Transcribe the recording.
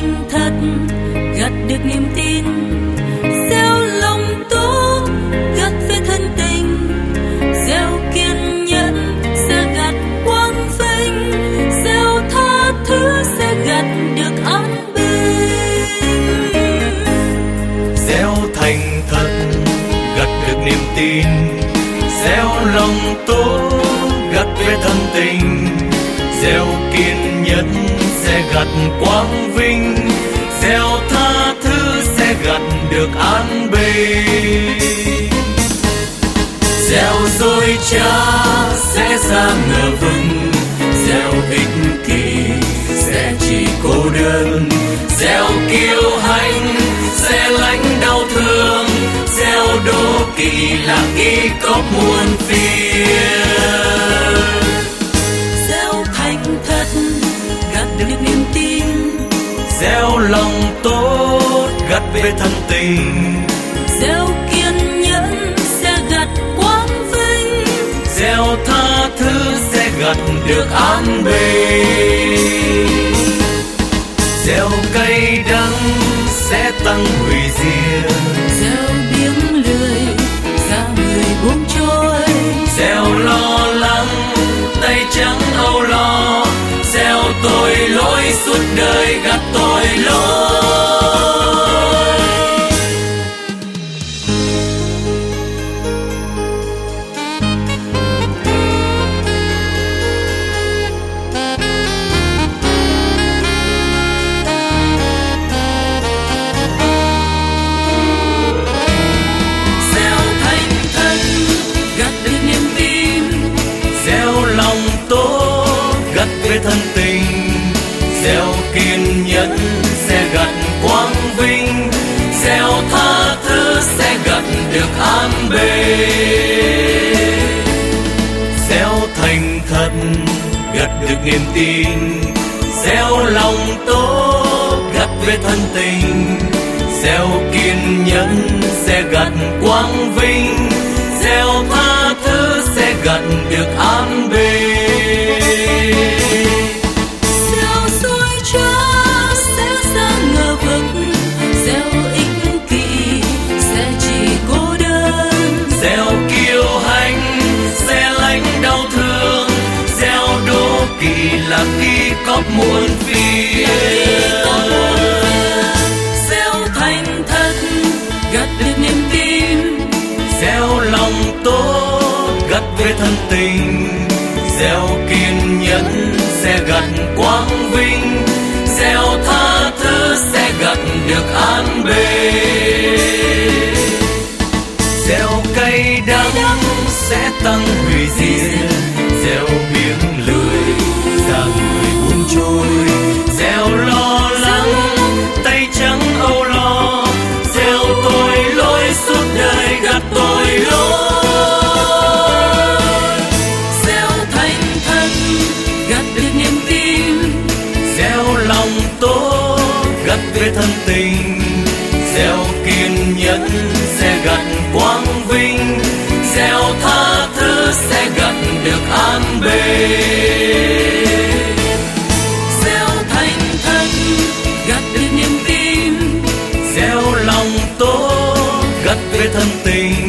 gần thật, gặt được niềm tin. Gieo lòng tốt, gặt về thân tình. Gieo kiên nhẫn, sẽ gặt quang vinh. Gieo tha thứ, sẽ gặt được an bình. Gieo thành thật, gặt được niềm tin. Gieo lòng tốt, gặt về thân tình gieo kiên nhẫn sẽ gặt quang vinh gieo tha thứ sẽ gặt được an bình. Gieo dối trá sẽ ra ngờ vừng gieo ích kỷ sẽ chỉ cô đơn. Gieo kiêu hãnh sẽ lãnh đau thương gieo đố kỵ là kỳ có muôn phiền lòng tốt gặt về thân tình. Gieo kiên nhẫn sẽ gặt quang vinh. Gieo tha thứ sẽ gặt được an bình. Gieo cay đắng sẽ tăng hủy diệt. Gieo biếng lười ra người buông trôi. Gieo lo lắng tay trắng âu lo. Gieo tội lỗi suốt đời gặt tội lỗi gặt thân tình, gieo kiên nhẫn sẽ gặt quang vinh, gieo tha thứ sẽ gặt được an bình. Gieo thành thật, gặt được niềm tin, gieo lòng tốt, gặt về thân tình, gieo kiên nhẫn sẽ gặt quang vinh. Kỳ là khi có muôn phiền gieo thành thật, gặt được niềm tin. Gieo lòng tốt, gặt về thân tình. Gieo kiên nhẫn, sẽ gặt quang vinh. Gieo tha thứ, sẽ gặt được an bình. Trôi. Gieo lo lắng tay trắng âu lo. Gieo tội lỗi suốt đời gặt tội lỗi gieo thành thật gặt được niềm tin. Gieo lòng tốt gặt về thân tình também.